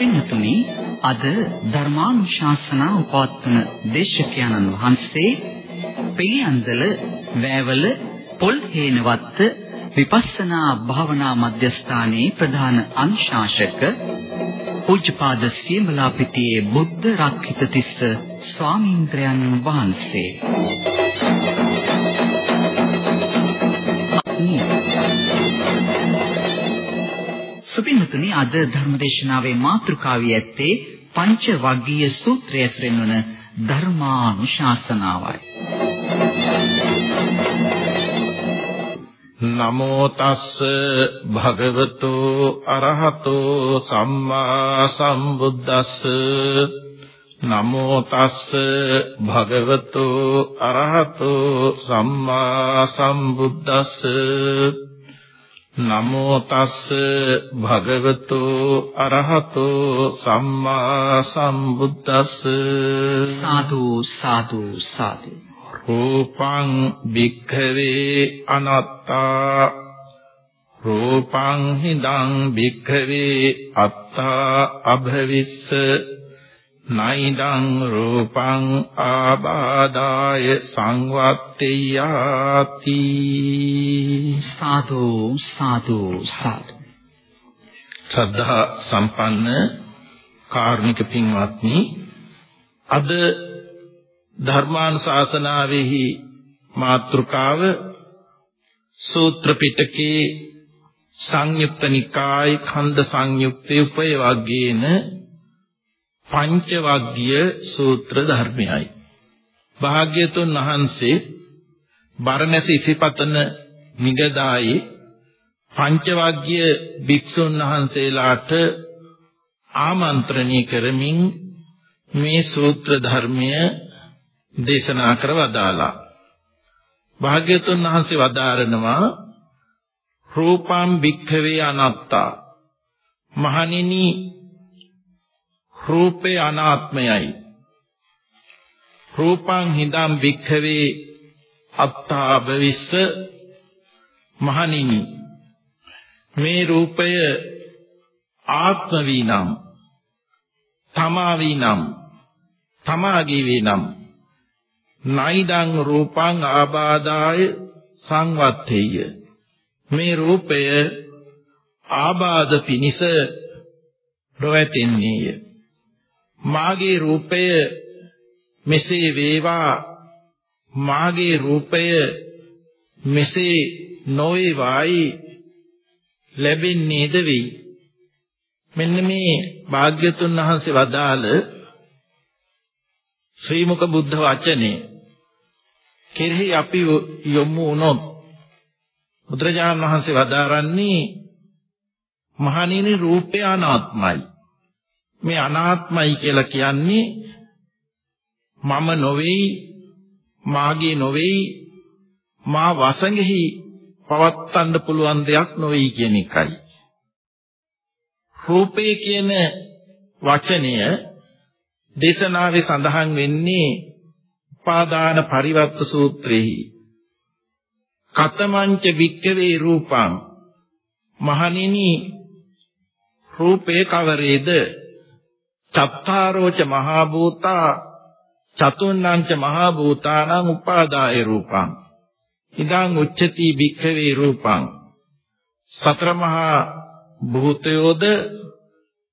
සුපින්නතුනි අද ධර්මානුශාසනා උපවත්වන දේශකයන්න් වහන්සේ පිළියන්දල වැවල පොල් හේනවත්ත විපස්සනා භාවනා මධ්‍යස්ථානයේ ප්‍රධාන අනුශාසක පූජ්‍යපාද සියඹලාපිටියේ බුද්ධ රක්ඛිත තිස්ස ස්වාමීන්ද්‍රයන් වහන්සේ. සුපින්තුනි අද ධර්මදේශනාවේ මාතෘකාවේ ඇත්තේ පංච වග්ගීය සූත්‍රය ඇසුරෙන් වන ධර්මානුශාසනාවයි. නමෝ තස්ස භගවතු අරහතෝ සම්මා සම්බුද්දස්ස නමෝ තස්ස භගවතු අරහතෝ සම්මා සම්බුද්දස්ස නමෝ තස්ස භගවතු අරහතෝ සම්මා සම්බුද්දස්ස. සාදු සාදු සාදු. රූපං භික්ඛවේ අනත්තා. රූපං හිදං භික්ඛවේ අත්තා අභවිස්ස නයිදං රූපං ආබාදාය සංවත්තේයාති. සාදු සාදු සාදු. ශ්‍රද්ධා සම්පන්න කාර්මික පින්වත්නි අද ධර්මානුශාසනාවෙහි මාතෘකාව සූත්‍ර පිටකේ සංයුක්ත නිකාය ඛණ්ඩ සංයුක්තේ උපය වග්ගේන පංච වග්ගීය සූත්‍ර ධර්මයයි. භාග්‍යතුන් වහන්සේ බරණැස ඉසිපතන නිගදායේ පංච වග්ගීය භික්ෂුන් වහන්සේලාට ආමන්ත්‍රණය කරමින් මේ සූත්‍ර ධර්මය දේශනා කර වදාලා. භාග්‍යතුන් වහන්සේ වදාරනවා රූපම් භික්ඛවේ අනාත්තා මහණෙනි රූපේ අනාත්මයයි. රූපං හිදම් භික්ඛවේ අත්තා භවිස්ස මහණෙනි. මේ රූපය ආත්ම වීනම් තමා වීනම් තමාගේ වීනම් නයිදං රූපං ආබාදාය සංවත්තේය. මේ රූපය ආබාධ පිනිස නොවැටෙන්නේය. මාගේ රූපය මෙසේ වේවා මාගේ රූපය මෙසේ නොවේවායි ලැබෙන්නේද වෙයි. මෙන්න මේ භාග්‍යතුන් වහන්සේ වදාළ ශ්‍රී මුක බුද්ධ වචනේ කෙරෙහි අපි යොමු වුණොත් බුදුරජාණන් වහන්සේ වදාරන්නේ මහණෙනි රූපය අනාත්මයි. මේ අනාත්මයි කියලා කියන්නේ මම නොවේයි මාගේ නොවේයි මා වසඟෙහි පවත්තන්න පුළුවන් දෙයක් නොවේයි කියන එකයි. රූපේ කියන වචනය දේශනාවේ සඳහන් වෙන්නේ උපාදාන පරිවර්ත සූත්‍රයේහි. කතමංච වික්කවේ රූපං. මහණෙනි රූපේ කවරේද? චත්තාරෝච මහා භූතා චතුන්නංච මහා භූතානං උපාදාය රූපං ඉදං උච්චති වික්කවේ රූපං සතර මහා භූතයෝද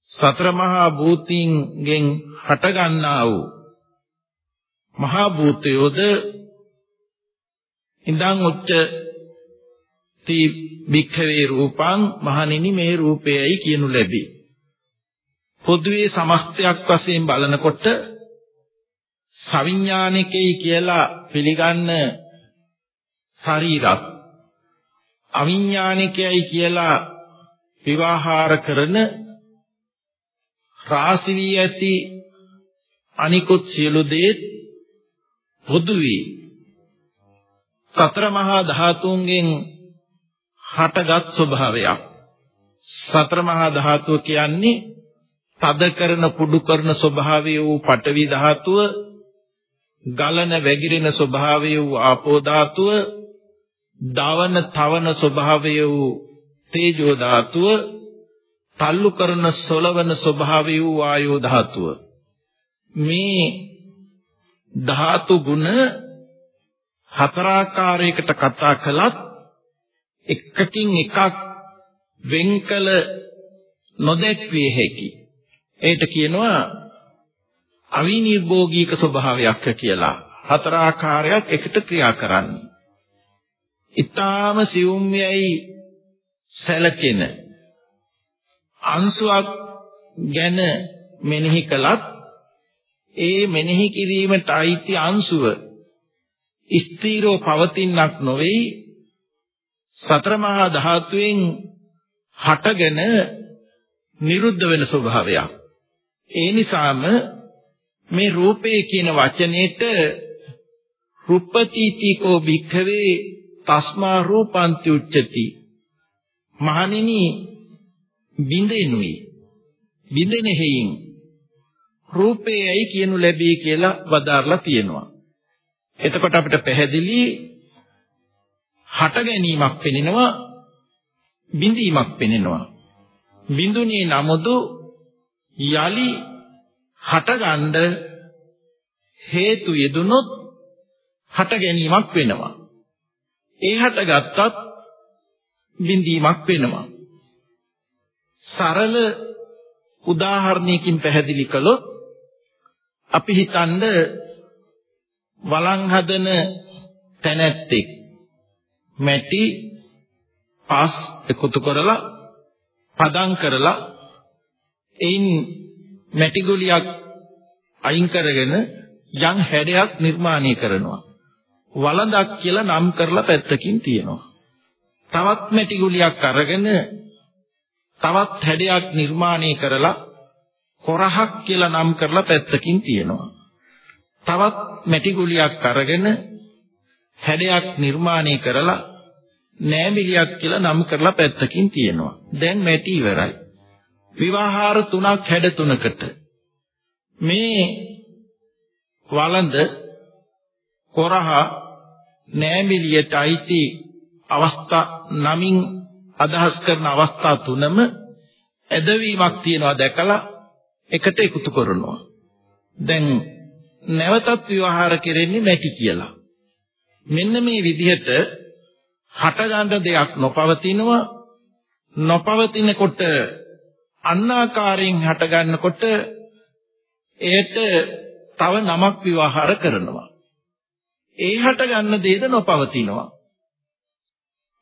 සතර මහා භූතින්ගෙන් හටගන්නා වූ මහා භූතයෝද ඉඳන් උච්ච ති භික්ඛවේ රූපං මහණෙනි මේ රූපයයි කියනු ලැබේ. පොදුවේ සමස්තයක් වශයෙන් බලනකොට සවිඥානිකයි කියලා පිළිගන්න ශරීරත් අවිඥානිකයි කියලා විවාහාර කරන රාශි වී ඇති අනිකුත් සියලු දේ පොදුවේ සතර මහා ධාතුන්ගෙන් හටගත් ස්වභාවයක්. සතර මහා ධාතුව කියන්නේ තද කරන පුඩු කරන ස්වභාවය වූ පඨවි ධාතුව ගලන වැగిරෙන ස්වභාවය වූ ආපෝ ධාතුව දවන තවන ස්වභාවය වූ තේජෝ ධාතුව තල්ලු කරන සොලවන ස්වභාවය වූ වායෝ ධාතුව මේ ධාතු ගුණ හතරාකාරයකට කතා කළත් එකකින් එකක් වෙන්කල නොදැක්විය හැකි. ඒට කියනවා අවිනිර්භෝගීක ස්වභාවයක් කියලා. හතර ආකාරයක් එකට ක්‍රියා කරන්නේ. ඊටාම සියුම්යයි සැලකෙන අංශුවක් ගැන මෙනෙහි කළත් ඒ මෙනෙහි කිරීමට අයිති අංශුව ස්ථීරව පවතිනක් නොවේයි සතර මහා ධාතුවෙන් හටගෙන නිරුද්ධ වෙන ස්වභාවයක්. ඒ නිසාම මේ රූපේ කියන වචනේට රුප්පතිතිකෝ භික්ඛවේ තස්මා රූපන්ති උච්චති. මහණෙනි බින්දෙනුයි. බින්දෙන හේයින් රූපේයි කියනු ලැබී කියලා වදාarලා තියෙනවා. එතකොට අපිට පැහැදිලි හට ගැනීමක් පෙනෙනවා බිඳීමක් පෙනෙනවා. බිඳුනේ නමුදු යලි හටගන්න හේතු යෙදුනොත් හට ගැනීමක් වෙනවා. ඒ හටගත්තත් බිඳීමක් වෙනවා. සරල උදාහරණයකින් පැහැදිලි කළොත් අපි හිතන්න වළං හදන තැනැත්තෙක් මැටි පස් එකතු කරලා පදම් කරලා එයින් මැටි ගුලියක් අයින් කරගෙන යම් හැඩයක් නිර්මාණය කරනවා. වළඳක් කියලා නම් කරලා පැත්තකින් තියෙනවා. තවත් මැටි ගුලියක් අරගෙන තවත් හැඩයක් නිර්මාණය කරලා කොරහක් කියලා නම් කරලා පැත්තකින් තියෙනවා. තවත් මැටි ගුලියක් අරගෙන හැඩයක් නිර්මාණය කරලා නෑමිලියක් කියලා නම් කරලා පැත්තකින් තියෙනවා. දැන් මැටි ඉවරයි. විවාහාර තුනක් හැඩ තුනකට මේ වළඳ කොරහ නෑමිලියට අයිති අවස්ථා නමින් අදහස් කරන අවස්ථා තුනම ඇදවීමක් තියනවා දැකලා එකට එකතු කරනවා. දැන් නැවතත් විවහාර කෙරෙන්නේ නැති කියලා. මෙන්න මේ විදිහට හටගන්න දෙයක් නොපවතිනවා නොපවතිනකොට අන්නාකාරයෙන් හටගන්නකොට ඒට තව නමක් විවහාර කරනවා. ඒ හටගන්න දේද නොපවතිනවා.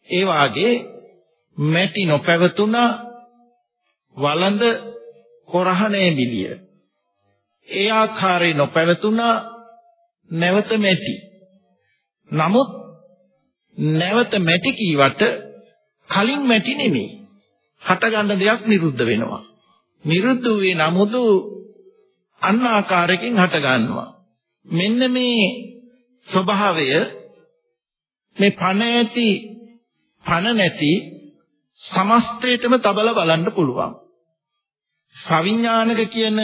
ඒ වාගේ මැටි නොපැවතුණා වළඳ කොරහනේ මිලිය ඒ ආකාරයේ නොපැවතුණා නැවත මැටි. නමුත් නැවත මැටි කීවට කලින් මැටි නෙමෙයි. හටගන්න දෙයක් නිරුද්ධ වෙනවා. නිරුද්ධ වේ නමුදු අන්න ආකාරයකින් හට ගන්නවා. මෙන්න මේ ස්වභාවය මේ පණ ඇති පණ නැති සමස්තයටම තබල බලන්න පුළුවන්. සවිඥානික කියන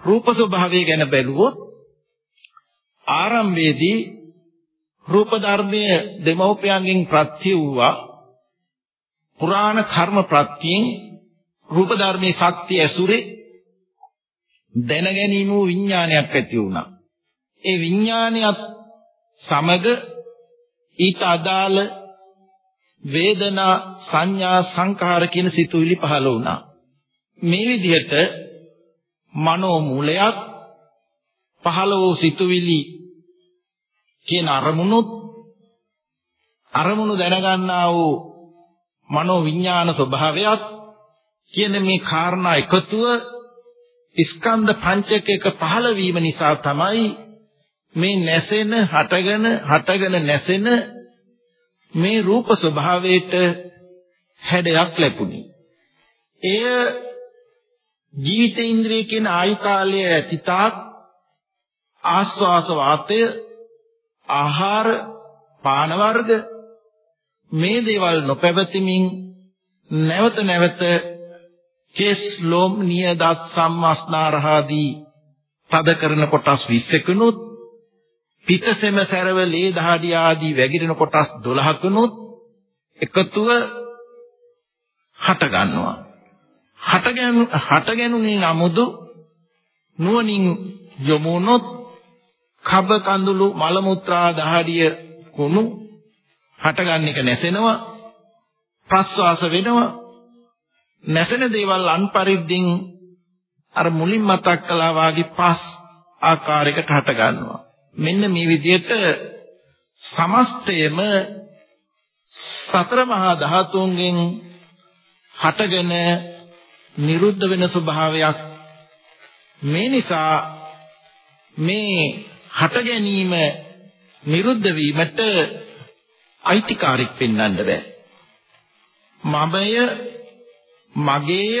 රූප ස්වභාවය ගැන බැලුවොත් ආරම්භයේදී රූප ධර්මයේ දෙමෝපියන්ගෙන් ප්‍රත්‍ය වූවා පුරාණ කර්ම ප්‍රත්‍යයෙන් රූප ධර්මයේ ශක්තිය ඇසුරේ දැන ගැනීම වූ විඥානයක් ඇති වුණා. ඒ විඥානියත් සමග ඊට අදාළ වේදනා සංඥා සංඛාර කියන සිතුවිලි පහළ වුණා. මේ විදිහට මනෝ මූලයක් පහළ වූ සිතුවිලි කියන අරමුණුත් අරමුණු දැනගන්නා වූ මනෝ විඥාන ස්වභාවයත් කියන මේ කාරණා එකතුව ස්කන්ධ පංචකයක පහළ වීම නිසා තමයි මේ නැසෙන හටගෙන හටගෙන නැසෙන මේ රූප ස්වභාවයට හැඩයක් ලැබුණේ. එය ජීවිත ඉන්ද්‍රිය කියන ආයු කාලය ඇතිතාක් ආස්වාස වාතය ආහාර පාන වර්ග මේ දේවල් නොපැවතිමින් නැවත නැවත කෙස් ලොම් නියදත් සම්මස්නාරහාදී තද කරන කොටස් 20කනුත් පිටසෙම සැරව ලේ දහඩිය ආදී වැగిරෙන කොටස් 12කනොත් එකතුව හට ගන්නවා. හටගැනු හටගැනුනේ නමුදු නුවණින් යොමුනොත් කබ කඳුළු මල මුත්‍රා දහඩිය කුණු හටගන්න එක නැසෙනවා ප්‍රස්වාස වෙනවා. නැසෙන දේවල් අන්පරිද්දින් අර මුලින් මතක් කළා වාගේ පස් ආකාරයකට හට ගන්නවා මෙන්න මේ විදිහට සමස්තයම සතර මහා ධාතුන්ගෙන් හටගෙන නිරුද්ධ වෙන ස්වභාවයක්. මේ නිසා මේ හට ගැනීම නිරුද්ධ වීමට අයිතිකාරයක් පෙන්වන්න බෑ මමය මගේය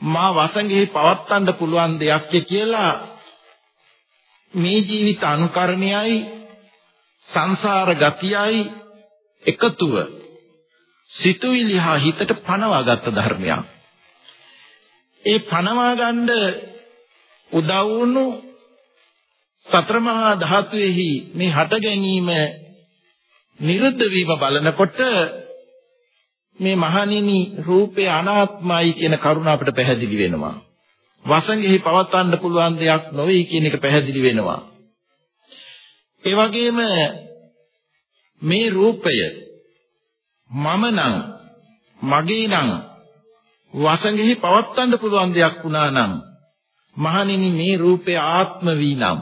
මා වසඟෙහි පවත්වන්න පුළුවන් දෙයක් කියලා මේ ජීවිත අනුකරණයයි සංසාර ගතියයි එකතුව සිතුවිලි හා හිතට පනවාගත් ධර්මයක්. ඒ පනවා ගන්න උදව් වුණු සතර මහා ධාතුෙහි මේ හට ගැනීම නිරුද්ධ වීම බලනකොට මේ මහණෙනි රූපේ අනාත්මයි කියන කරුණ අපිට පැහැදිලි වෙනවා. වසඟෙහි පවත්වන්න පුළුවන් දෙයක් නොවේ කියන එක පැහැදිලි වෙනවා. ඒ වගේම මේ රූපය මම නම් මගේ නම් වසඟෙහි පවත්වන්න පුළුවන් දෙයක් වුණා නම් මහණෙනි මේ රූපය ආත්ම වී නම්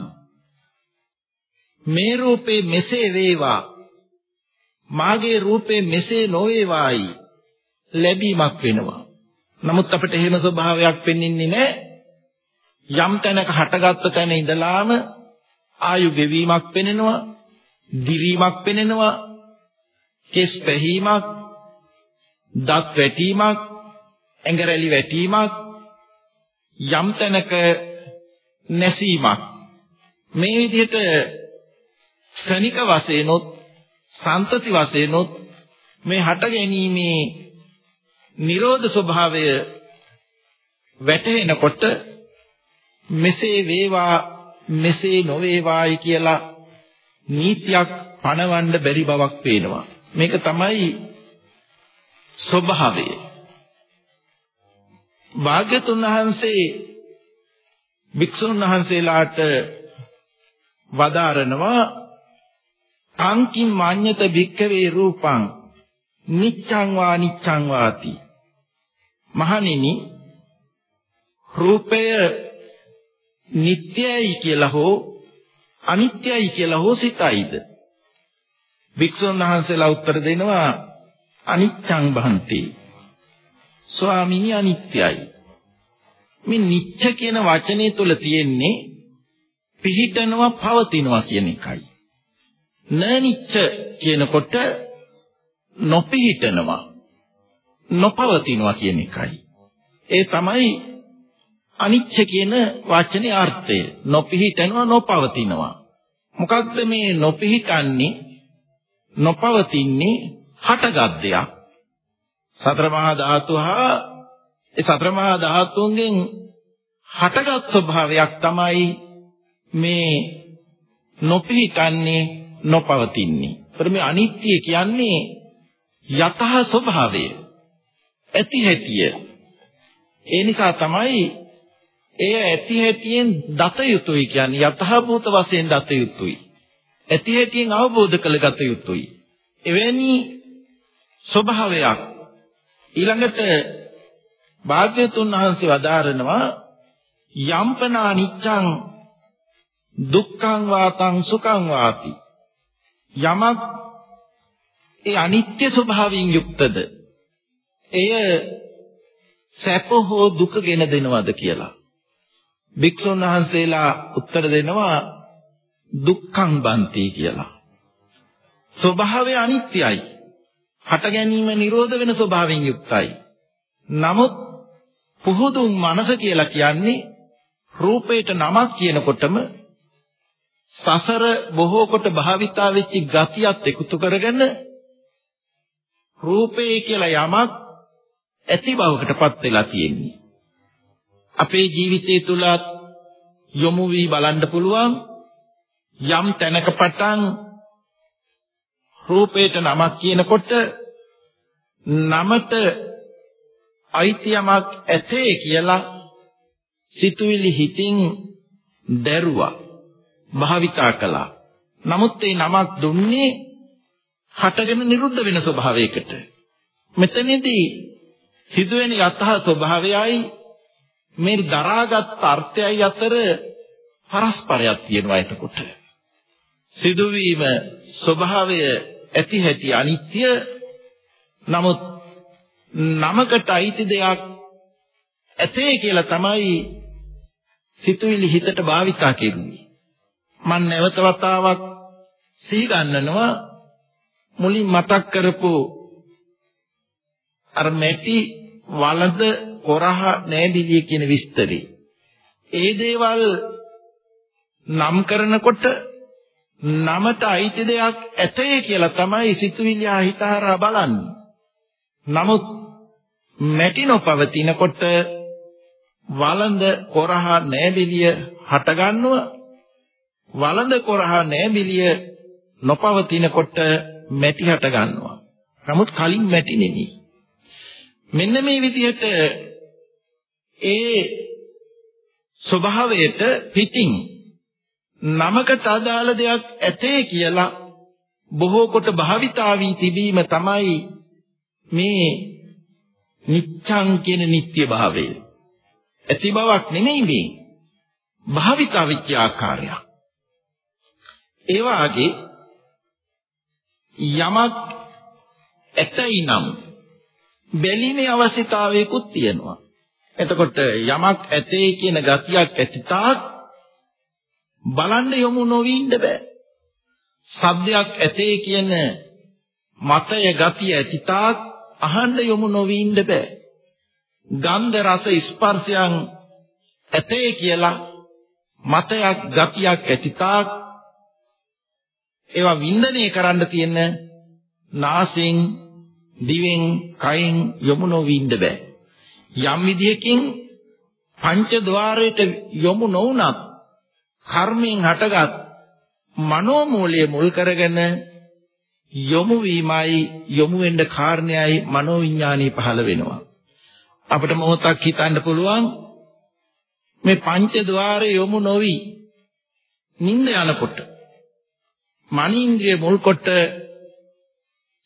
මේ රූපේ මෙසේ වේවා මාගේ රූපේ මෙසේ නොවේවායි ලැබීමක් වෙනවා. නමුත් අපිට එහෙම ස්වභාවයක් පෙන්වන්නේ නැහැ. යම් තැනක හටගත්ත තැන ඉඳලාම ආයු ගෙවීමක් පෙනෙනවා, දිවීමක් පෙනෙනවා, කෙස් පැහීමක්, දත් වැටීමක්, ඇඟරැලි වැටීමක්, යම් තැනක නැසීමක්. මේ විදිහට ක්ෂණික වශයෙන්ොත් සන්තති වශයෙන්ොත් මේ හට ගැනීමේ නිරෝධ ස්වභාවය වැටහෙනකොට මෙසේ වේවා මෙසේ නොවේවායි කියලා නීතියක් පණවන්න බැරි බවක් පේනවා. මේක තමයි ස්වභාවය. භාග්‍යතුන් වහන්සේ භික්ෂුන් වහන්සේලාට වදාරනවා කාංකින් මාඤ්ඤත භික්ඛවේ රූපං නිච්ඡං වා නිච්ඡං වාති. මහණෙනි රූපය නිට්ටයයි කියලා හෝ අනිත්‍යයි කියලා හෝ සිතයිද? වික්ෂුන් වහන්සේලා උත්තර දෙනවා අනිච්ඡං භන්ති ස්වාමීනි අනිත්‍යයි. මේ නිච්ච කියන වචනේ තුල තියෙන්නේ පිහිටනවා පවතිනවා කියන එකයි. නනිච්ච කියනකොට නොපිහිටනවා නොපවතිනවා කියන එකයි. ඒ තමයි අනිච්ච කියන වචනේ අර්ථය. නොපිහිටනවා නොපවතිනවා. මොකක්ද මේ නොපිහිටන්නේ නොපවතින්නේ හටගත් දෙයක්. සතර මහා ධාතු හා ඒ සතර මහා ධාතුන්ගෙන් හටගත් ස්වභාවයක් තමයි මේ නොපිහිටන්නේ නොපවතින්නේ. ඒතර මේ අනිත්‍ය කියන්නේ යතහ ස්වභාවය. ඇති හැටිය. ඒ නිසා තමයි එය ඇති හැටියෙන් දත යුතුයි කියන්නේ යතහ භූත වශයෙන් දත යුතුයි. ඇති හැටියෙන් අවබෝධ කරගත යුතුයි. එවැනි ස්වභාවයක් ඊළඟට භාග්‍යතුන් වහන්සේ වදාරනවා යම්පනා නිච්ඡං දුක්ඛං වාතං සුඛං වාති යමක් ඒ අනිත්‍ය ස්වභාවයෙන් යුක්තද? එය සැප හෝ දුක ගෙන දෙනවද කියලා. භික්ෂුන් වහන්සේලා උත්තර දෙනවා දුක්ඛං බන්ති කියලා. ස්වභාවය අනිත්‍යයි. හට ගැනීම නිරෝධ වෙන ස්වභාවයෙන් යුක්තයි. නමුත් පුහුදුන් මනස කියලා කියන්නේ රූපේට නමක් කියනකොටම සසර බොහෝ කොට භාවිතා වෙච්ච ගතියත් එකතු කරගෙන රූපේ කියලා යමක් ඇති බවකටපත් වෙලා තියෙන්නේ. අපේ ජීවිතය තුල යොමු වී බලන්න පුළුවන් යම් තැනක පටන් රූපේට නමක් කියනකොට නමට අයිතියමක් ඇතේ කියලා සිතුවිලි හිතින් දැරුවා භාවිතා කළා. නමුත් ඒ නමක් දුන්නේ හටගෙන නිරුද්ධ වෙන ස්වභාවයකට. මෙතනදී සිදුවෙන යථා ස්වභාවයයි මේ දරාගත් අර්ථයයි අතර පරස්පරයක් තියෙනවා එතකොට. සිදුවීම ස්වභාවය ඇති හැටි අනිත්‍ය නමුත් නමකට අයිති දෙයක් ඇතේ කියලා තමයි සිතුවිලි හිතට භාවිතා කෙරුවේ. මම නැවත වතාවක් සිහි ගන්නනවා මුලින් මතක් කරපු අර මෙටි වලද කොරහ නෑදිලිය කියන විස්තරي. ඒ දේවල් නම් කරනකොට නමට අයිති දෙයක් ඇතේ කියලා තමයි සිතුවිලි හිතහරා බලන්නේ. නමුත් මැටි නොපවතිනකොට වළඳ කොරහ නෑබිලිය හටගන්නව වළඳ කොරහ නෑබිලිය නොපවතිනකොට මැටි හටගන්නවා. නමුත් කලින් මැටි නෙමෙයි. මෙන්න මේ විදිහට ඒ ස්වභාවයට පිටින් නමකට අදාළ දෙයක් ඇතේ කියලා බොහෝ කොට භාවිතා වී තිබීම තමයි මේ නිච්ඡං කියන නිත්‍ය භාවය. ඇති බවක් නෙමෙයි මේ. භාවිතා වෙච්ච ආකාරය. ඒ වාගේ යමක් ඇතයි නම් බැලීමේ අවශ්‍යතාවයකුත් තියෙනවා. එතකොට යමක් ඇතේ කියන ගතියක් ඇතිතාක් බලන්න යොමු නොවී ඉන්න බෑ. ශබ්දයක් ඇතේ කියන මතය ගතිය ඇතිතාක් අහන්න යොමු නොවී ඉන්න බෑ. ගන්ධ රස ස්පර්ශයන් ඇතේ කියලා මතයක් ගතියක් ඇතිතාක් ඒවා වින්දනය කරන්න තියෙන නාසයෙන් දිවෙන් කයෙන් යොමු නොවින්ද බෑ. යම් විදිහකින් පංච ద్వාරයට යොමු නොවුනත් කර්මයෙන් හටගත් මනෝමූලයේ මුල් කරගෙන යොමු වීමයි යොමු වෙන්න කාරණයයි මනෝවිඥානී පහළ වෙනවා. අපිට මොහොතක් හිතන්න පුළුවන් මේ පංච ద్వාරය යොමු නොවි නිින්ද යනකොට මනීන්ද්‍රිය මුල් කොට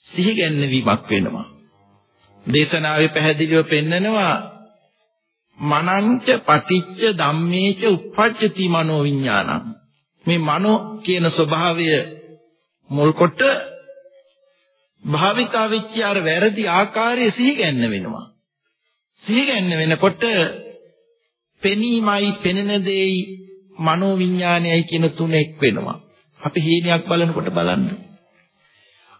සිහි ගැන්වීමක් වෙනවා. දේශනාවේ පැහැදිලිව පෙන්නනවා මනංච පටිච්ච ධම්මේච uppajjati මනෝ විඥානං. මේ මනෝ කියන ස්වභාවය මුල් කොට භාවිතා වෙච්ච අර වැරදි ආකාරයේ සිහි ගැන්න වෙනවා සිහි ගැන්න වෙනකොට පෙනීමයි පෙනෙන දෙයි මනෝ විඥානයයි කියන තුන එක් වෙනවා. අපි හීනයක් බලනකොට බලන්න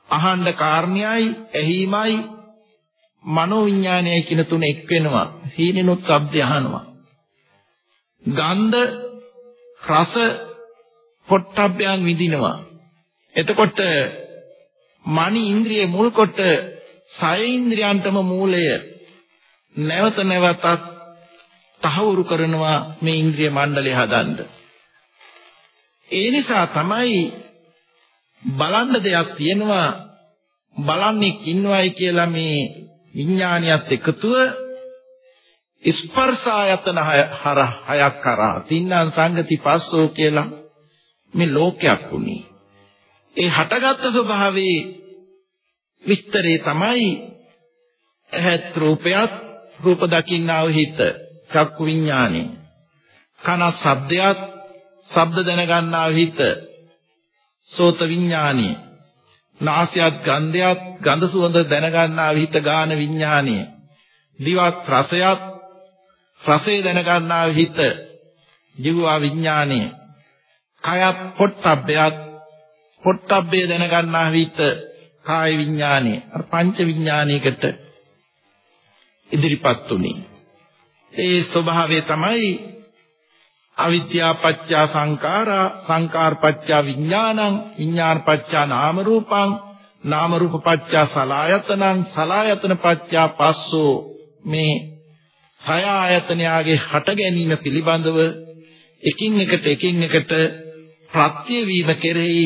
අහන්න කාරණයයි ඇහිමයි මනෝ විඥානයයි කියන තුන එක් වෙනවා. සීනෙනොත් ශබ්ද අහනවා. ගන්ධ රස පොට්ටබ්බයන් විඳිනවා. එතකොට මනි ඉන්ද්‍රිය මුල් කොට සය ඉන්ද්‍රියන්ටම මූලය නැවත නැවතත් තහවුරු කරනවා මේ ඉන්ද්‍රිය මණ්ඩලය හදන්න. ඒ නිසා තමයි බලන්න දෙයක් තියෙනවා. බලන්නේ ඉන්නවයි කියලා මේ විඥානියත් එකතුව ස්පර්ශ ආයතන හයක් කරා. තින්නම් සංගති පස්සෝ කියලා මේ ලෝකයක් උනේ. ඒ හටගත් ස්වභාවයේ විස්තරේ තමයි ඇහත් රූපයත් රූප දකින්නා වූ හිත. චක්කු විඥානේ. කන ශබ්දයක් ශබ්ද දැනගන්නා වූ හිත සෝත විඥානේ. නාසයත් ගන්ධයත් ගඳ සුවඳ දැනගන්නා විහිත ගාන විඥානය දිවත් රසයත් රසය දැනගන්නා විහිත ජීවා විඥානය කයත් පොට්ටබ්බයත් පොට්ටබ්බේ දැනගන්නා විහිත කාය විඥානය අර පංච විඥානයකට ඉදිරිපත් උනේ. ඒ ස්වභාවය තමයි අවිද්‍යා පත්‍ය සංඛාරා සංඛාර පත්‍ය විඥානං විඥාන පත්‍ය නාම රූපං නාම රූප පත්‍ය සලායතනං සලායතන පත්‍ය පස්සෝ මේ සය ආයතනයාගේ හට ගැනීම පිළිබඳව එකින් එකට එකින් එකට ප්‍රත්‍ය වීම කෙරෙහි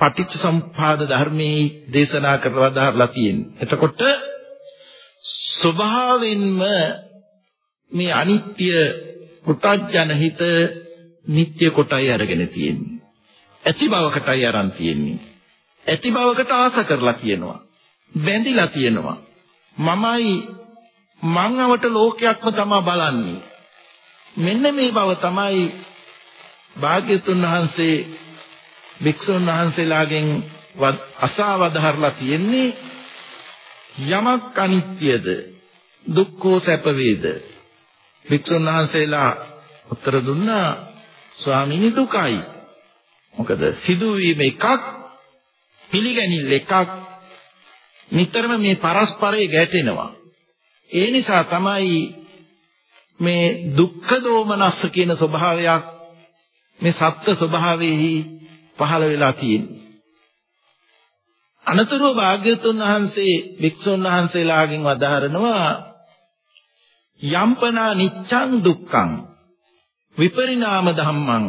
පටිච්ච සම්පාද ධර්මයේ දේශනා කරලා දාලා තියෙන්නේ. එතකොට ස්වභාවෙන්ම මේ අනිත්‍ය පුතඥ හිත නිට්ටය කොටයි අරගෙන තියෙන්නේ. ඇති බවකටයි අරන් තියෙන්නේ. ඇති බවකට ආස කරලා කියනවා. බැඳිලා තියෙනවා. මමයි මං අවට ලෝකයක්ම තමයි බලන්නේ. මෙන්න මේ බව තමයි භාග්‍යතුන් වහන්සේ වික්ෂුන් වහන්සේලාගෙන් අසාවදහරලා තියෙන්නේ යමක් අනිත්‍යද දුක්ඛෝ සැප වේද වික්ෂුන් වහන්සේලා උත්තර දුන්නා ස්වාමීනි දුකයි. මොකද සිදුවීම එකක් පිළිගැනිල්ල එකක්. නිතරම මේ පරස්පරයේ ගැටෙනවා. ඒ නිසා තමයි මේ දුක්ඛ දෝමනස්ස කියන ස්වභාවයක් මේ සත්ත්ව ස්වභාවයේහි පහළ වෙලා තියෙන්නේ. අනතුරුව භාග්‍යතුන් වහන්සේ වික්ෂුන් වහන්සේලාගෙන් වදාරනවා යම්පනා නිච්ඡං දුක්ඛං. විපරිණාම ධම්මං.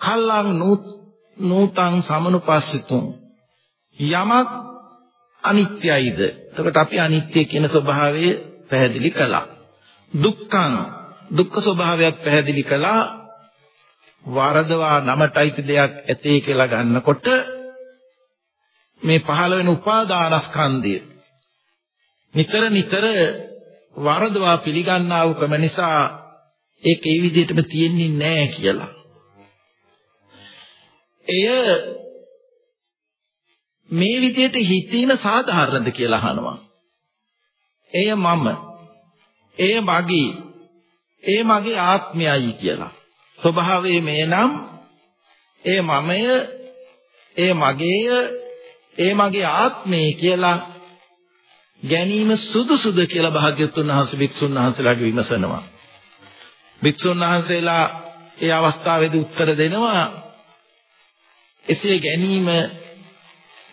කල්ලං නූතං සමනුපස්සිතුං. යමක් අනිත්‍යයිද? එතකොට අපි අනිත්‍ය කියන ස්වභාවය පැහැදිලි කළා. දුක්ඛං. දුක්ඛ ස්වභාවයක් පැහැදිලි කළා. වරදවා නමටයිති දෙයක් ඇතේ කියලා ගන්නකොට මේ පහළ වෙන උපාදානස්කන්ධය. නිතර නිතර වරදවා පිළිගන්නා වූ කම නිසා ඒක ඒ විදිහටම තියෙන්නේ නැහැ කියලා. එය මේ විදිහට හිතීම සාධාරණද කියලා අහනවා. එය මම. එය මගේ. එය මගේ ආත්මයයි කියලා. ස්වභාවයේ මේනම් ඒ මමය ඒ මගේය ඒ මගේ ආත්මය කියලා ගැනීම සුදුසුද කියලා භාග්‍යතුන් වහන්සේ වික්ෂුන් වහන්සේලාගේ විමසනවා. වික්ෂුන් වහන්සේලා ඒ අවස්ථාවේදී උත්තර දෙනවා එසේ ගැනීම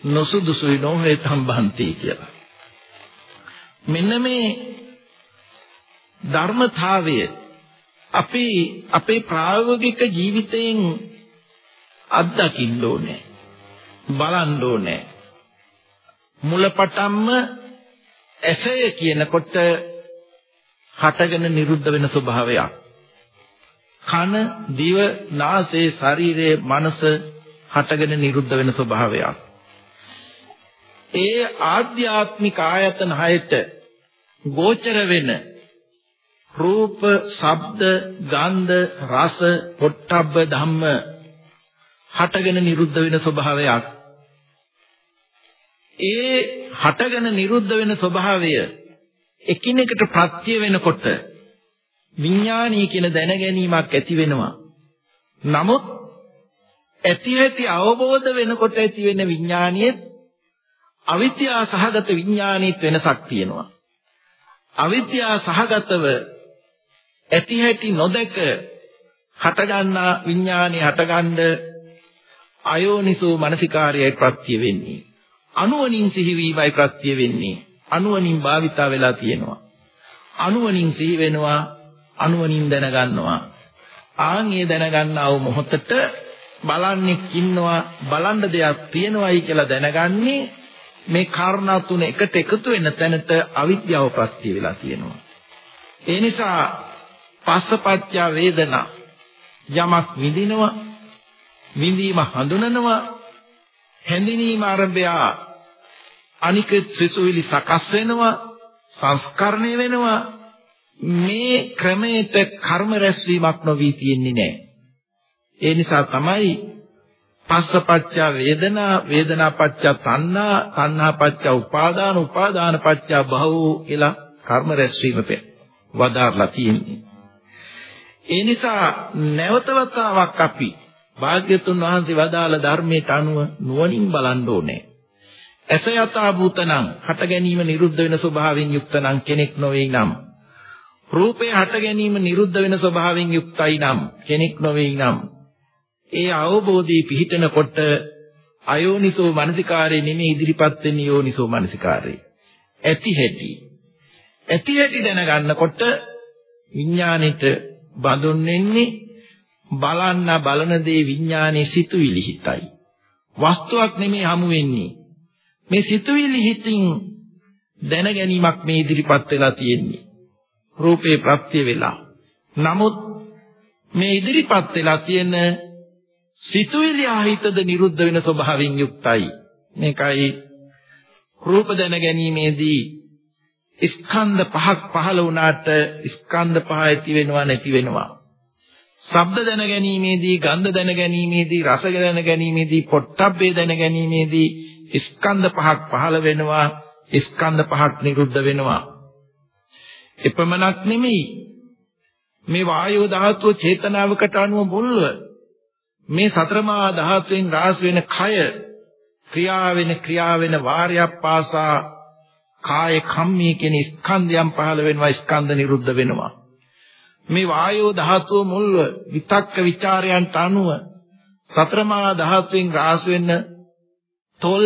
නොසුදුසුයි නොවේ සම්බන්ති කියලා. මෙන්න මේ ධර්මතාවය අපි අපේ ප්‍රායෝගික ජීවිතයෙන් අත්දකින්න ඕනේ. බලන්න ඕනේ. මුලපටන්ම ඇසය කියනකොට හටගෙන නිරුද්ධ වෙන ස්වභාවයක්. කන, දිව, නාසය, ශරීරය, මනස හටගෙන නිරුද්ධ වෙන ස්වභාවයක්. ඒ ආධ්‍යාත්මික ආයතන හයට ගෝචර වෙන රූප, ශබ්ද, ගන්ධ, රස, පොට්ටබ්බ ධම්ම හටගෙන නිරුද්ධ වෙන ස්වභාවයක්. ඒ හටගෙන නිරුද්ධ වෙන ස්වභාවය එකිනෙකට ප්‍රත්‍ය වෙනකොට විඥානීය කියන දැන ගැනීමක් ඇති වෙනවා. නමුත් ඇති ඇති අවබෝධ වෙනකොට ඇති වෙන විඥානියෙත් අවිද්‍යා සහගත විඥානීත් වෙනසක් තියෙනවා. අවිද්‍යා සහගතව ඇති හැටි නොදක හටගන්නා විඥානේ හටගන්න අයෝනිසෝ මනසිකාරයයි ප්‍රත්‍ය වෙන්නේ. අනුවණින් සිහිවීමයි ප්‍රත්‍ය වෙන්නේ. අනුවණින් භාවිතා වෙලා තියෙනවා. අනුවණින් සිහි වෙනවා අනුවණින් දැනගන්නවා. ආන් ඒ දැනගන්නා වූ මොහොතට බලන්නෙක් ඉන්නවා බලන්න දෙයක් තියෙනවයි කියලා දැනගන්නේ මේ කාරණා තුන එකට එකතු වෙන තැනට අවිද්‍යාව ප්‍රත්‍ය වෙලා තියෙනවා. ඒ නිසා පස්සපච්චා වේදනා යමක් විඳිනවා විඳීම හඳුනනවා හැඳිනීම ආරම්භය අනික ත්‍රිසුවිලි සකස් වෙනවා සංස්කරණය වෙනවා. මේ ක්‍රමයට කර්ම රැස්වීමක් නොවී තියෙන්නේ නැහැ ඒ නිසා තමයි පස්සපච්චා වේදනා වේදනාපච්චා තණ්හා තණ්හාපච්චා උපාදාන උපාදානපච්චා භවෝ කියලා කර්ම රැස්වීම වදාarලා තියෙන්නේ. ඒ නිසා නැවත වතාවක් අපි භාග්‍යතුන් වහන්සේ වදාළ ධර්මයට අනුව නුවණින් බලන්න ඕනේ. ඇස යථා භූතනම් හට ගැනීම නිරුද්ධ වෙන ස්වභාවයෙන් යුක්තනම් කෙනෙක් නොවේ නම්. රූපේ හට ගැනීම නිරුද්ධ වෙන ස්වභාවයෙන් යුක්තයි නම් කෙනෙක් නොවේ නම්. ඒ අවබෝධී පිහිටනකොට අයෝනිසෝ මනසිකාරේ නෙමෙයි ඉදිරිපත් වෙන්නේ යෝනිසෝ මනසිකාරේ ඇති හැටි. ඇති හැටි දැනගන්නකොට විඥානෙට බඳුන් වෙන්නේ බලන්න බලන දේ විඥානයේ සිතුවිලි හිතයි. වස්තුවක් නෙමෙයි හමු වෙන්නේ. මේ සිතුවිලි හිතින් දැන ගැනීමක් මේ ඉදිරිපත් වෙලා තියෙන්නේ. රූපේ ප්‍රත්‍ය වෙලා. නමුත් මේ ඉදිරිපත් වෙලා තියෙන සිතුවිලි ආහිතද නිරුද්ධ වෙන ස්වභාවයෙන් යුක්තයි. මේකයි රූප දැන ගැනීමේදී ස්කන්ධ පහක් පහළ වුණාට ස්කන්ධ පහ ඇති වෙනවා නැති වෙනවා. ශබ්ද දැන ගැනීමේදී, ගන්ධ දැන ගැනීමේදී, රස දැන ගැනීමේදී, පොට්ටබ්බේ දැන ගැනීමේදී ස්කන්ධ පහක් පහළ වෙනවා, ස්කන්ධ පහක් නිරුද්ධ වෙනවා. එපමණක් නෙමෙයි මේ වායෝ ධාතුව චේතනාවකට අනුව මුල්ව මේ සතරමා ධාතුවෙන් රාස් වෙන කය ක්‍රියා වෙන ක්‍රියා වෙන වාරයක් පාසා කාය කම්මී කියන ස්කන්ධයන් පහළ වෙනවා ස්කන්ධ නිරුද්ධ වෙනවා මේ වායෝ ධාතුව මුල්ව විතක්ක ਵਿਚාරයන්ට අනුව සතරමා ධාතුවෙන් රාස් වෙන්න තොල්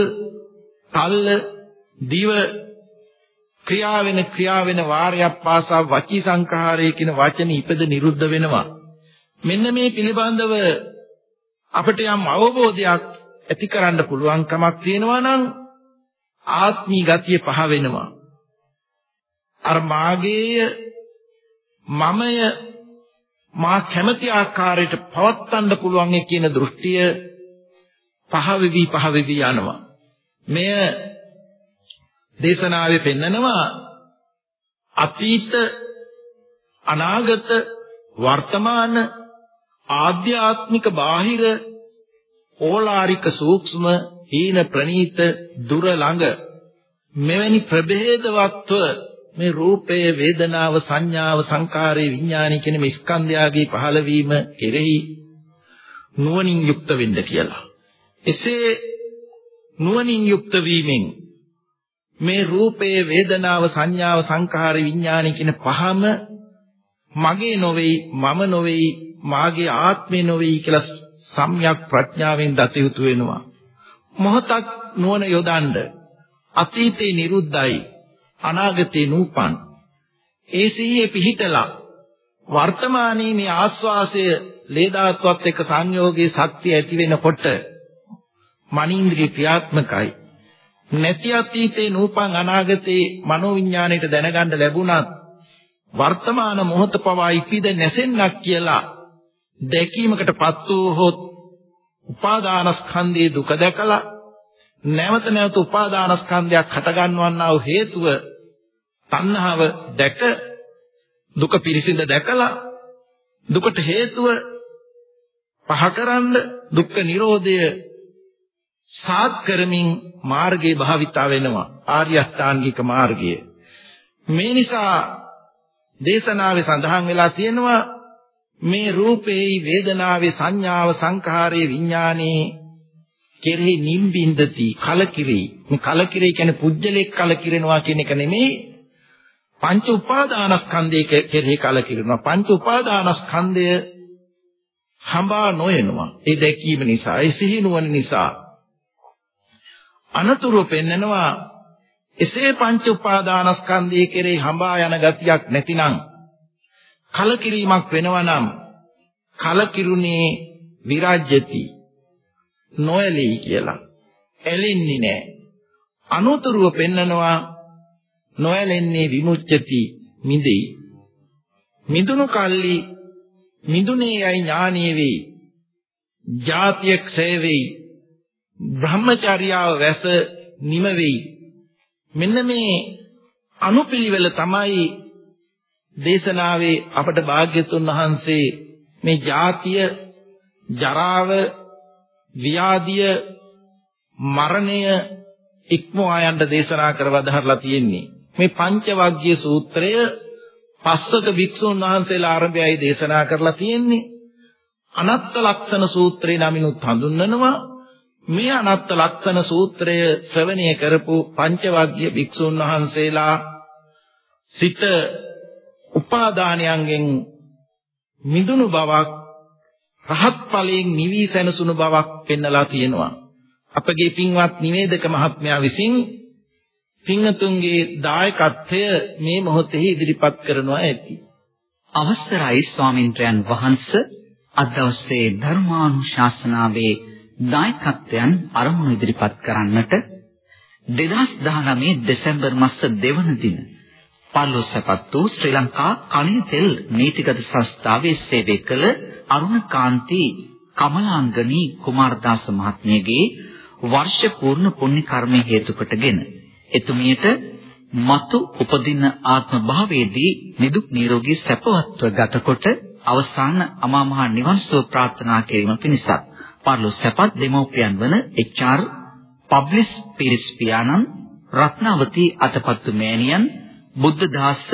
තල්ල දිව ක්‍රියා වෙන ක්‍රියා වෙන වාරයක් පාසා වචී සංඛාරය කියන වචනේ ඉපද නිරුද්ධ වෙනවා. මෙන්න මේ පිළිබඳව අපිට යම් අවබෝධයක් ඇති කරන්න පුළුවන්කමක් තියෙනවා නම් ආත්මී ගතිය පහ වෙනවා. අර මාගේය මමය මා කැමති ආකාරයට පවත්වන්න පුළුවන් කියන දෘෂ්ටිය පහ වෙවි පහ වෙවි යනවා. මෙය දේශනාවේ පෙන්නනවා අතීත අනාගත වර්තමාන ආධ්‍යාත්මික බාහිර ඕලාරික සූක්ෂම හීන ප්‍රනීත දුර ළඟ මෙවැනි ප්‍රභේදවත්ව මේ රූපය වේදනාව සංඥාව සංකාරය විඥානය කියන මේ ස්කන්ධයාගේ පහළවීම කෙරෙහි නුවණින් යුක්ත වෙන්න කියලා. එසේ නුවණින් යුක්ත වීමෙන් මේ රූපයේ වේදනාව සංඥාව සංඛාර විඥාන කියන පහම මගේ නොවේයි මම නොවේයි මාගේ ආත්මේ නොවේයි කියලා සම්‍යක් ප්‍රඥාවෙන් දත යුතු වෙනවා මොහොතක් නුවණ යොදන්න අතීතේ නිරුද්ධයි අනාගතේ නූපන්. ඒ සිහියේ පිහිටලා වර්තමානයේ මේ ආස්වාසය ලේදාත්වත් එක්ක සංයෝගයේ ශක්තිය ඇති වෙනකොට මනින්ද්‍රිය ක්‍රියාත්මකයි. නැති අතීතේ නූපන් අනාගතේ මනෝවිඤ්ඤාණයට දැනගන්න ලැබුණත් වර්තමාන මොහොත පවා ඉපිද නැසෙන්නක් කියලා දැකීමකටපත් වූහොත් උපාදානස්කන්ධයේ දුක දැකලා නැවත නැවත උපාදානස්කන්ධයක් හටගන්වන්නා වූ හේතුව තණ්හාව දැක දුක පිරිසිඳ දැකලා දුකට හේතුව පහකරන්න දුක්ඛ නිරෝධය සාත් කරමින් මාර්ගයේ භාවිතා වෙනවා. ආර්ය අෂ්ටාංගික මාර්ගය. මේ නිසා දේශනාවේ සඳහන් වෙලා තියෙනවා මේ රූපේ වේදනාවේ සංඥාව සංඛාරයේ විඥානේ කෙරෙහි නිම්බින්දති කලකිරේ. මේ කලකිරේ කියන්නේ පුජ්‍යලෙක් කලකිරෙනවා කියන එක නෙමෙයි. පංච උපාදානස්කන්ධයේ කෙරෙහි කලකිරෙනවා පංච උපාදානස්කන්ධය හඹා නොයනවා. ඒ දැකීම නිසා ඒ සිහිනුවන නිසා. අනතුරු පෙන්නනවා එසේ පංච උපාදානස්කන්ධයේ කෙරෙහි හඹා යන ගතියක් නැතිනම් කලකිරීමක් වෙනවා නම් කලකිරුනේ විරාජ්‍යති නොඇලී කියලා. ඇලෙන්නේ නැහැ අනුතුරුව පෙන්නනවා නොඇලෙන්නේ විමුච්ඡති මිදෙයි මිදුණු කල්ලි මිදුනේ යයි ඥානීය වෙයි ජාතිය ක්ෂය වෙයි බ්‍රහ්මචර්යාව වැස නිම වෙයි. මෙන්න මේ අනුපිළිවෙල තමයි දේශනාවේ අපට භාග්‍යතුන් වහන්සේ මේ ජාතිය, ජරාව, ව්‍යාධිය, මරණය ඉක්මවා යන්න දේශනා කරවදහරලා තියෙන්නේ. මේ පංචවග්ගීය සූත්‍රය පස්වක භික්ෂුන් වහන්සේලා ආරම්භයයි දේශනා කරලා තියෙන්නේ. අනත්ත ලක්ෂණ සූත්‍රේ නමිනුත් හඳුන්වනවා මේ අනත්ත ලක්ෂණ සූත්‍රය ශ්‍රවණය කරපු පංචවග්ගීය භික්ෂුන් වහන්සේලා සිත උපාදානයන්ගෙන් මිදුණු බවක් රහත් ඵලයෙන් නිවි සැනසුණු බවක් පෙන්වලා තියෙනවා. අපගේ පින්වත් නිවේදක මහත්මයා විසින් පින්තුන්ගේ දායකත්වය මේ මොහොතේ ඉදිරිපත් කරනවා ඇති. අවසරයි ස්වාමින්ද්‍රයන් වහන්සේ අද දවසේ ධර්මානුශාසනාවේ දායකත්වයන් අරමුණු ඉදිරිපත් කරන්නට 2019 දෙසැම්බර් මාස දෙවන දින පල්ලොස්සපත් වූ ශ්‍රී ලංකා කණේ තෙල් නීතිගත සංස්ථාවේ සේවය කළ අරුණකාන්ති කමලාංගනී කුමාරදාස මහත්මියගේ වර්ෂ පූර්ණ පුණ්‍ය කර්මය හේතු කොටගෙන එතුමියට මතු උපදින ආත්ම භාවයේදී නිදුක් නිරෝගී සැපවත්ව ගතකොට අවසාන අමා මහ නිවන් සුව ප්‍රාර්ථනා කිරීම පිණිසත් පර්ලොස් සැපත් දෙමෝපියන් වන එච්.ආර්. පබ්ලිස් පිරිස් පියාණන් රත්නාවතී අතපත්තු මෑණියන් බුද්ධදාස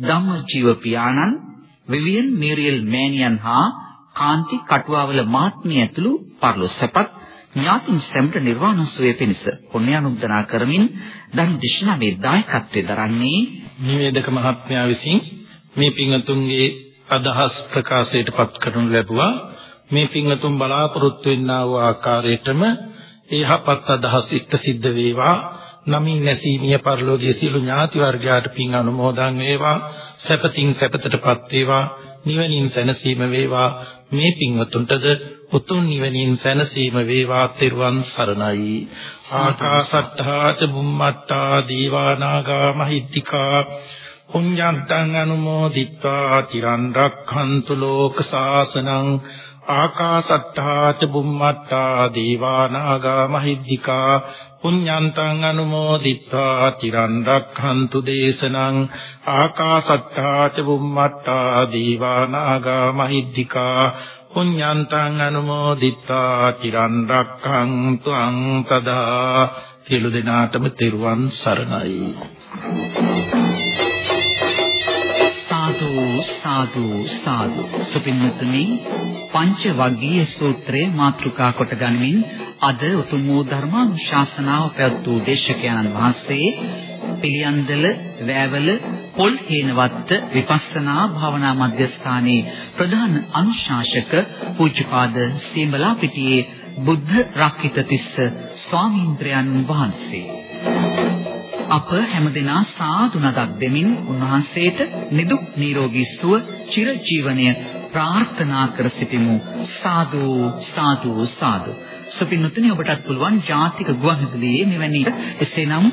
ධම්මජීව පියාණන් විවියන් මේරියල් මෑණියන් හා කාන්ති කටුවාවල මාත්මිය ඇතුළු පර්ලොස් සැපත් ඥාතින් සැමට නිර්වාණ සුවය පිණිස පුණ්‍යානුමෝදනා කරමින් ධර්ම දේශනාවේ දායකත්වයෙන් දරන්නේ නිවේදක මහත්මයා විසින් මේ පින්වතුන්ගේ අදහස් ප්‍රකාශයට පත් කරනු ලැබුවා. මේ පින්වතුන් බලාපොරොත්තු වෙන්නා වූ ආකාරයටම ඒහපත් අදහස් ඉෂ්ට සිද්ධ වේවා. නමින් නැසීමිය පරලෝකයේ සියලු ඥාති වර්ගයාට පින් අනුමෝදන් වේවා. සැපතින් සැපතටපත් වේවා. නිවනින් සැනසීම වේවා. මේ පින්වතුන්ටද උතුම් නිවනින් සැනසීම වේවා තෙරුවන් සරණයි. ආකාසට්ඨා ච බුම්මට්ඨා දීවානාගා මහිත්‍තිකා පුඤ්ඤන්තං අනුමෝදිත්වා තිරන් රක්ඛන්තු ලෝක සාසනං. ආකාසට්ඨා ච බුම්මට්ඨා දීවානාගා මහිද්దికා පුඤ්ඤන්තං අනුමෝදිත්වා තිරන් රක්ඛන්තු දේශනං. ආකාසට්ඨා ච බුම්මට්ඨා දීවානාගා මහිද්దికා පුඤ්ඤන්තං අනුමෝදිත්වා තිරන් රක්ඛන්තු අං සදා සියලු දෙනාටම තෙරුවන් සරණයි. සාදු සාදු සාදු. සුපින්වත්නි පංච වග්ගීය සූත්‍රයේ මාතෘකා කොට ගනිමින් අද උතුම් වූ ධර්මානුශාසනාව පැවැත් වූ දේශකයන්න් වහන්සේ පිළියන්දල වැවල පොල් හේනවත්ත විපස්සනා භාවනා මධ්‍යස්ථානයේ ප්‍රධාන අනුශාසක පූජ්‍යපාද සීමලාපිටියේ බුද්ධ රක්කිත තිස්ස ස්වාමීන්ද්‍රයන් වහන්සේ. අප හැමදෙනා සාදු නදක් දෙමින් උන්වහන්සේට නිදුක් නිරෝගී සුව චිරජීවනය ප්‍රාර්ථනා කර සිටිමු. සාදු සාදු සාදු. සුපින්නුතුනි ඔබටත් පුළුවන් ජාතික ගුවන්විදුලියේ මෙවැනි එසේනම්